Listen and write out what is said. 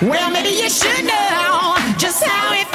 Well, maybe you should know just how it